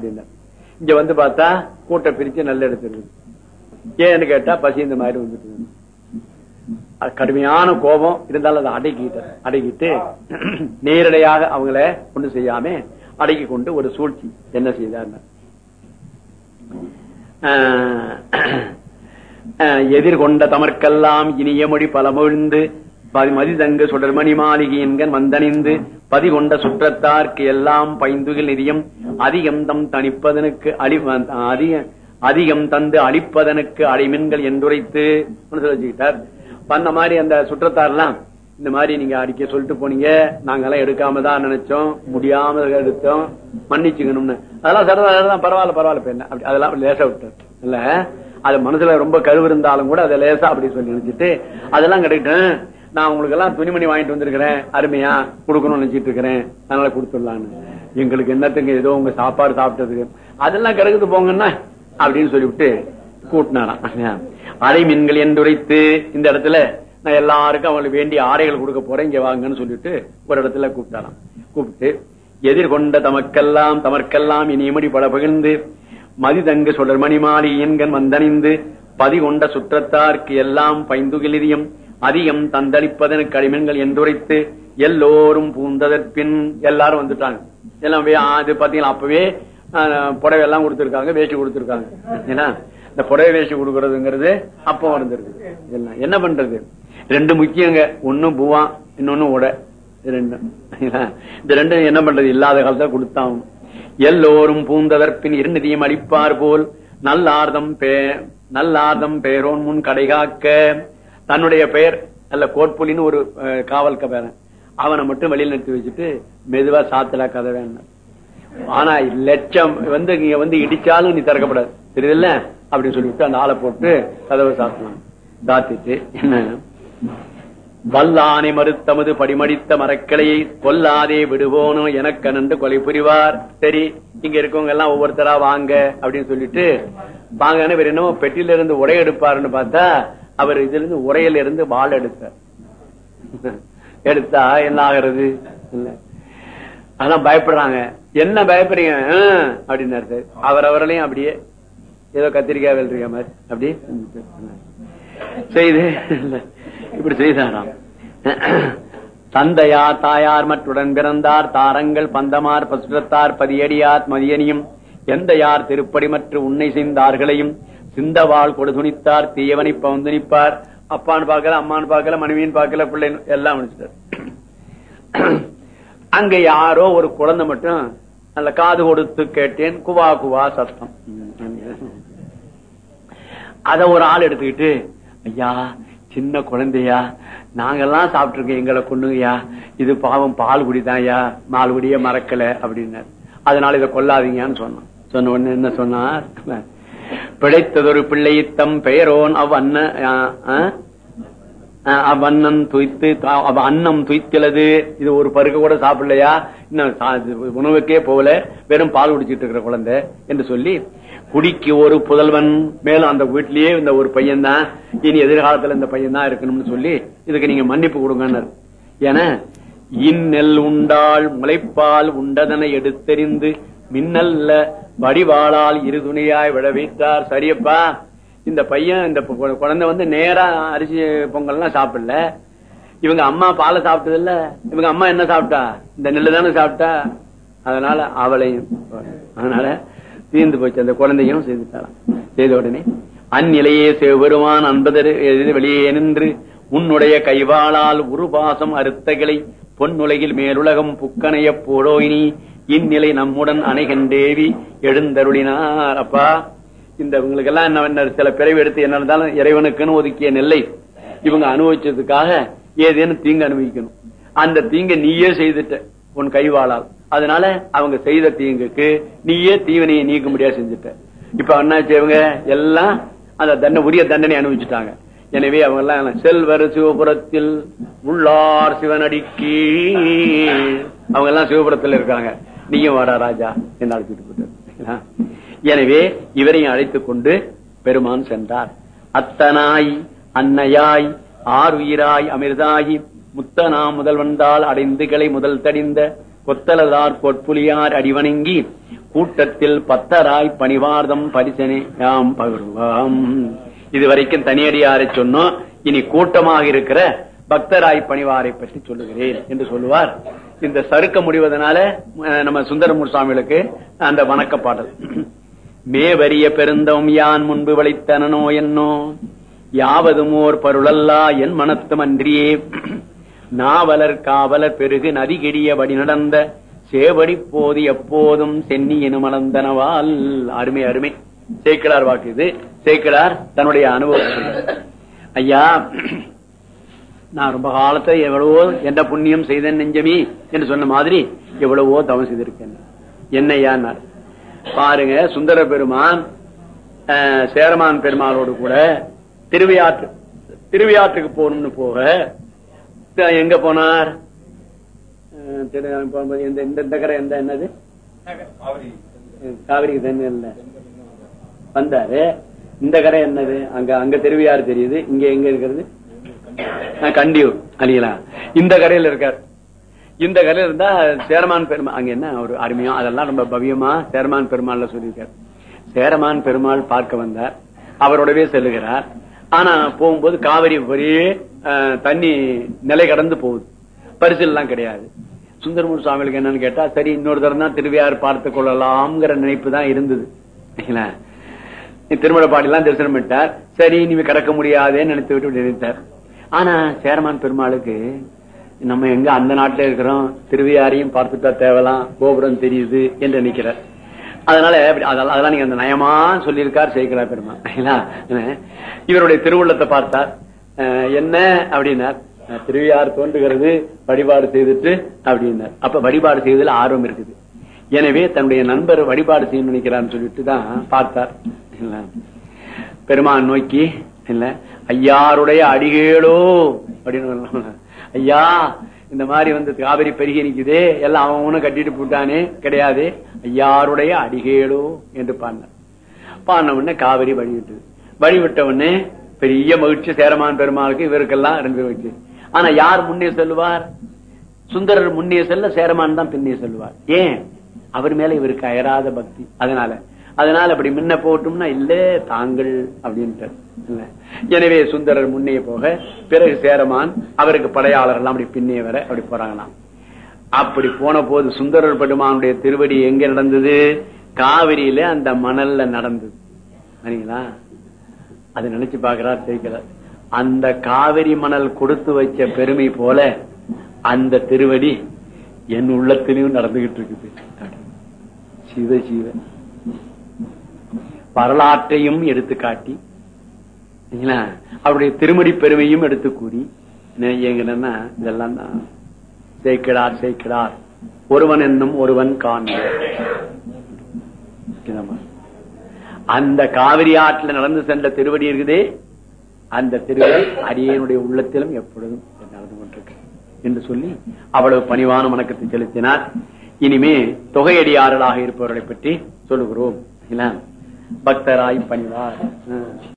அப்படின்னா. இங்க வந்து பார்த்தா கூட்டை பிரிச்சு நல்ல எடுத்துருக்கு ஏன்னு கேட்டா பசி இந்த மாதிரி வந்துட்டு கடுமையான கோபம். இருந்தாலும் அதை அடக்கிட்டு அடக்கிட்டு நேரடியாக அவங்கள ஒண்ணு செய்யாம அடக்கி கொண்டு ஒரு சூழ்ச்சி என்ன செய்தார் எதிர்கொண்ட தமர்க்கெல்லாம் இனிய மொழி பலமொழிந்து மதிதங்கு சுடர்மணி மாளிகையன்கண் வந்தணிந்து பதிகொண்ட சுற்றத்தார்க்கு எல்லாம் பைந்துகில் நிதியம். அதிகம் தம் தணிப்பதனுக்கு அழி அதிக அதிகம் தந்து அழிப்பதனுக்கு அழிமின்கள் என்றுரைத்து வச்சுக்கிட்டார். பண்ண மாதிரி அந்த சுற்றத்தார்லாம் இந்த மாதிரி நீங்க அடிக்க சொல்லிட்டு போனீங்க நாங்கெல்லாம் எடுக்காம தான் நினைச்சோம் முடியாம எடுத்தோம் மன்னிச்சுக்கணும்னு. அதெல்லாம் சரதான் பரவாயில்ல பரவாயில்ல என்ன அப்படி அதெல்லாம் லேசா விட்டார் இல்ல அது மனசுல ரொம்ப கருவு இருந்தாலும் கூட அதை லேசா அப்படி சொல்லி நினைச்சிட்டு அதெல்லாம் கிடைக்கட்டும். நான் உங்களுக்கு எல்லாம் துணிமணி வாங்கிட்டு வந்திருக்கிறேன். அருமையா கொடுக்கணும்னு நினைச்சிட்டு இருக்கிறேன் அதனால கொடுத்துடலான்னு. எங்களுக்கு என்னத்துங்க ஏதோ உங்க சாப்பாடு சாப்பிட்டதுக்கு. அதெல்லாம் கிடக்குது போங்கன்னா அப்படின்னு சொல்லிவிட்டு கூட்டினாராம். அரை மீன்கள் என்றுரைத்து இந்த இடத்துல நான் எல்லாருக்கும் அவங்களுக்கு வேண்டிய ஆடைகள் கொடுக்க போறேன். இங்க வாங்கன்னு சொல்லிட்டு ஒரு இடத்துல கூப்பிட்டாராம். கூப்பிட்டு எதிர்கொண்ட தமக்கெல்லாம் தமக்கெல்லாம் இனியமடி பல பகிர்ந்து மதிதங்கு சுடர் மணிமாலி என்கண் வந்தணிந்து பதிகொண்ட சுற்றத்தார்க்கு எல்லாம் பைந்துகிலிரியம் அதிகம் தந்தளிப்பதனுக்கு களிமண்கள் என்றுரைத்து எல்லோரும் பூந்ததற்பின் எல்லாரும் வந்துட்டாங்க. எல்லாம் அது பாத்தீங்கன்னா அப்பவே புடவை எல்லாம் கொடுத்திருக்காங்க வேஷ்டி கொடுத்திருக்காங்க. ஏன்னா இந்த புடவை வேஷ்டி கொடுக்கறதுங்கிறது அப்போ வந்திருக்கு என்ன பண்றது? ரெண்டு முக்கியங்க ஒன்னும் பூவா இன்னொன்னு உட. ரெண்டு. இந்த ரெண்டு என்ன பண்றது? இல்லாத காலத்துல கொடுத்தான் எல்லோரும் பூந்ததற்பின் இருநிதியும் அளிப்பார் போல் நல்லார்தம் பே நல்லார்தம் பேரோன் முன் கடைகாக்க தன்னுடைய பெயர் நல்ல கோட்புலின்னு ஒரு காவல் கபேரன். அவனை மட்டும் வெளியில் நிறுத்தி வச்சுட்டு மெதுவா சாத்தலா கதை வேணும் ஆனா லட்சம் வந்து நீங்க வந்து இடிச்சாலும் நீ திறக்கப்படாது. தெரியுதுல்ல? அப்படின்னு சொல்லிவிட்டு அந்த ஆளை போட்டு கதவை சாத்தலாம் தாத்திட்டு என்ன? வல்லானை மறுத்தமது படிமடித்த மரக்கிளையை கொல்லாதே விடுவோனோ எனக்கு நன்று கொலை புரிவார். சரி இங்க இருக்கவங்க எல்லாம் ஒவ்வொருத்தரா வாங்க அப்படின்னு சொல்லிட்டு வாங்கன்னு வேற என்னமோ பெட்டியில இருந்து உரை எடுப்பாருன்னு பார்த்தா அவர் இதுல இருந்து உரையில இருந்து வாள் எடுத்தார். எடுத்தா என்ன ஆகிறது? அதான் பயப்படுறாங்க. என்ன பயப்படுறீங்க? அப்படின்னாரு அவர் அவர்களையும் அப்படியே ஏதோ கத்திரிக்காய் வெள்ளரிக்கா மாதிரி அப்படியே செய்து இப்படி செய்தாராம். தந்தையா தாயார் மற்றுடன் பிறந்தார். தாரங்கள் பந்தமார் பசுரத்தார் பதியடியார் மதியனியும் எந்த யார் திருப்படி மற்றும் உன்னை செய்தார்களையும் சிந்தவாள் கொடு துணித்தார் தீயவனை பவுந்துணிப்பார் அப்பான்னு பார்க்கல அம்மான்னு பார்க்கல மனைவின்னு பார்க்கல பிள்ளைன்னு எல்லாம் முடிச்சிட்டார் அங்க யாரோ ஒரு குழந்தை மட்டும் நல்ல காது கொடுத்து கேட்டேன் குவா குவா சத்தம். அத ஒரு ஆள் எடுத்துக்கிட்டு ஐயா சின்ன குழந்தையா நாங்கெல்லாம் சாப்பிட்டுருக்கோம் எங்களை கொண்டுங்கய்யா இது பாவம் பால் குடிதான்யா மால் குடிய மறக்கல அப்படின்னாரு. அதனால இதை கொல்லாதீங்கன்னு சொன்னோம் சொன்ன உடனே என்ன சொன்னார்? பிழைத்ததொரு பிள்ளை தம் பெயரோன் அவ் அண்ண அவ்வண்ணம் துய்த்து அவ அன்னம் துய்த்தலது இது ஒரு பருக்க கூட சாப்பிடலையா? இன்னும் உணவுக்கே போகல. வெறும் பால் குடிச்சிட்டு இருக்கிற குழந்தை என்று சொல்லி குடிக்கு ஒரு புதல்வன். மேலும் அந்த வீட்லயே இந்த ஒரு பையன் தான் இனி எதிர்காலத்துல இந்த பையன் தான் இருக்கணும்னு சொல்லி இதுக்கு நீங்க மன்னிப்பு கொடுங்கன்னு ஏன்னா இந்நெல் உண்டால் முளைப்பால் உண்டதனை எடுத்தெறிந்து மின்னல்ல வடிவாளால் இரு துணியாய் விழ சரியப்பா இந்த பையன் இந்த குழந்தை வந்து நேரா அரிசி பொங்கல்லாம் சாப்பிடல. இவங்க அம்மா பாலை சாப்பிட்டது இல்ல இவங்க அம்மா என்ன சாப்பிட்டா? இந்த நெல்லு தானே சாப்பிட்டா? அதனால அவளையும் அதனால தீர்ந்து போச்சு. அந்த குழந்தையும் செய்துட்டாளாம். செய்த உடனே அந்நிலையே சிவபெருமான் அன்பதர் வெளியே நின்று உன்னுடைய கைவாளால் உருபாசம் அறுத்தகளை பொன்னுலகில் மேலுலகம் புக்கனைய போடோயினி இந்நிலை நம்முடன் அணைகண்டேவி எழுந்தருளினார். அப்பா இந்த இவங்களுக்கெல்லாம் என்ன சில பிறவி எடுத்து என்ன இருந்தாலும் இறைவனுக்குன்னு ஒதுக்கிய நெல்லை இவங்க அனுபவிச்சதுக்காக ஏதேனும் தீங்கு அனுபவிக்கணும். அந்த தீங்க நீயே செய்துட்ட உன் கைவாளால். அதனால அவங்க செய்த தீங்குக்கு நீயே தீவனையை நீக்க முடியாது செஞ்சுட்ட. இப்ப என்ன செய்வங்க எல்லாம் அந்த தண்டனை உரிய தண்டனை அனுபவிச்சுட்டாங்க. எனவே அவங்க எல்லாம் செல்வர் சிவபுரத்தில் உள்ளார் சிவனடிக்கு அவங்க எல்லாம் சிவபுரத்தில் இருக்காங்க. நீங்க வாடா ராஜா என்று அழைச்சிட்டு எனவே இவரையும் அழைத்துக் கொண்டு பெருமான் சென்றார். அத்தனாய் அன்னையாய் ஆறுயிராய் அமிர்தாயி முத்தனா முதல் வந்தால் அடைந்துகளை முதல் தடிந்த கொத்தலதார் பொற்புலியார் அடிவணங்கி கூட்டத்தில் பத்தராய் பணிவார்தம் பரிசனை யாம் பகிர்வாம். இதுவரைக்கும் தனியடியாரை சொன்னோம். இனி கூட்டமாக இருக்கிற பக்தராய் பணிவாரை பற்றி சொல்லுகிறேன் என்று சொல்லுவார். இந்த சறுக்க முடிவதனால நம்ம சுந்தரமூர் சுவாமிகளுக்கு அந்த வணக்க பாடல். மேவரிய பெருந்தம் யான் முன்பு வளைத்தனோ என்னோ? யாவதும் ஓர் பருளல்லா என் மனத்தும் அன்றியே நாவலர் காவலர் பெருகு நதி கெடிய நடந்த சேவடி போது எப்போதும் சென்னி எனும் மலர்ந்தனவால் அருமை அருமை. சேக்கிடார் வாக்கு இது. சேக்கிடார் தன்னுடைய அனுபவம். ஐயா நான் ரொம்ப காலத்துல எவ்வளவோ என்ற புண்ணியம் செய்தேன் நெஞ்சமி என்று சொன்ன மாதிரி எவ்வளவோ தவம் செய்திருக்கேன். என்னையான்னார் பாருங்க சுந்தர பெருமான் சேரமான் பெருமாளோடு கூட திருவியாற்று திருவியாற்றுக்கு போகணும்னு போக எங்க போனார்? இந்த கரை எந்த என்னது? காவிரிக்கு தண்ணி இல்ல. வந்தாரு. இந்த கரை என்னது? அங்க அங்க திருவியாறு தெரியுது? இங்க எங்க இருக்கிறது? கண்டியூர் அல்லீங்களா இந்த கரையில இருக்கார். இந்த கரையில இருந்தா சேரமான் பெருமாள் அங்க என்ன ஒரு அருமையா அதெல்லாம் ரொம்ப பவியமா சேரமான் பெருமாள்ல சொல்லியிருக்காரு. சேரமான் பெருமாள் பார்க்க வந்தார். அவரோடவே செல்லுகிறார். ஆனா போகும்போது காவிரி ஒரே தண்ணி நிலை கடந்து போகுது. பரிசல் எல்லாம் கிடையாது. சுந்தரமூர் சுவாமிகளுக்கு என்னன்னு கேட்டா சரி இன்னொரு தரம் தான் திருவியார் பார்த்து கொள்ளலாம்ங்கிற நினைப்பு தான் இருந்தது. திருமண திருமணப்பாடி எல்லாம் தரிசனம் பண்ணிட்டார். சரி இனிமே கடக்க முடியாதேன்னு நினைத்து விட்டு நினைத்தார் ஆனா சேரமான் பெருமாளுக்கு நம்ம எங்க அந்த நாட்டுல இருக்கிறோம் திருவியாரையும் பார்த்துட்டா தேவலாம் கோபுரம் தெரியுது என்று நினைக்கிறார். அதனால அதெல்லாம் நீங்க அந்த நயமா சொல்லியிருக்கார் செய்கிறா பெருமா இவருடைய திருவுள்ளத்தை பார்த்தார். அஹ், என்ன அப்படின்னார். திருவியார் தோன்றுகிறது வழிபாடு செய்துட்டு அப்படின்னார். அப்ப வழிபாடு செய்வதில் ஆர்வம் இருக்குது. எனவே தன்னுடைய நண்பர் வழிபாடு செய்யணும்னு நினைக்கிறான்னு சொல்லிட்டு தான் பார்த்தார். இல்ல? பெருமான் நோக்கி இல்ல ஐயாருடைய அடிகேளோ அப்படின்னு ஐயா இந்த மாதிரி வந்து காவிரி பெருகி நிக்குது எல்லாம் அவன் அவனும் கட்டிட்டு போட்டானே கிடையாது. ஐயாருடைய அடிகேளோ என்று பாடினார் பாடின உடனே காவிரி வழிவிட்டது. வழிவிட்ட உடனே பெரிய மகிழ்ச்சி சேரமான் பெருமாளுக்கு இவருக்கெல்லாம் ரெண்டு வச்சு ஆனா யார் முன்னே செல்வார் சுந்தரர் முன்னே செல்ல சேரமான் தான் பின்னே செல்வார் ஏன்? அவர் மேல இவருக்கு அயராத பக்தி. அதனால அதனால அப்படி முன்ன போட்டோம்னா இல்ல தாங்கள் அப்படின்ட்டு எனவே சுந்தரர் முன்னே போக பிறகு சேரமான் அவருக்கு படையாளர் எல்லாம் அப்படி பின்னே வர அப்படி போறாங்களாம். அப்படி போன போது சுந்தரர் பெருமானுடைய திருவடி எங்க நடந்தது? காவிரியில அந்த மணல்ல நடந்தது. சரிங்களா? அது நினைச்சு பாக்குறார் சேர்க்கிறார் அந்த காவிரி மணல் கொடுத்து வச்ச பெருமை போல அந்த திருவடி என் உள்ளத்திலையும் நடந்துகிட்டு இருக்குது. சிவ சிவ. வரலாற்றையும் எடுத்து காட்டி அவருடைய திருமடி பெருமையும் எடுத்து கூறி எங்கன்னா இதெல்லாம் தான். சேர்க்கிறார் சேர்க்கிறார் ஒருவன் என்னும் ஒருவன் காண்க அந்த காவிரி ஆற்றில் நடந்து சென்ற திருவடி இருக்குதே அந்த திருவடி அடியனுடைய உள்ளத்திலும் எப்பொழுதும் நடந்து கொண்டிருக்கு. என்று சொல்லி அவ்வளவு பணிவான வணக்கத்தை செலுத்தினார். இனிமே தொகையடியாரலாக இருப்பவர்களை பற்றி சொல்லுகிறோம். பக்தராய் பணிவார்.